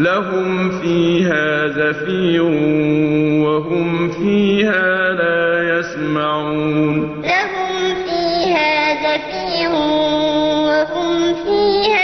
لهم فيها زفير وهم فيها لا يسمعون. لهم فيها زفير وهم فيها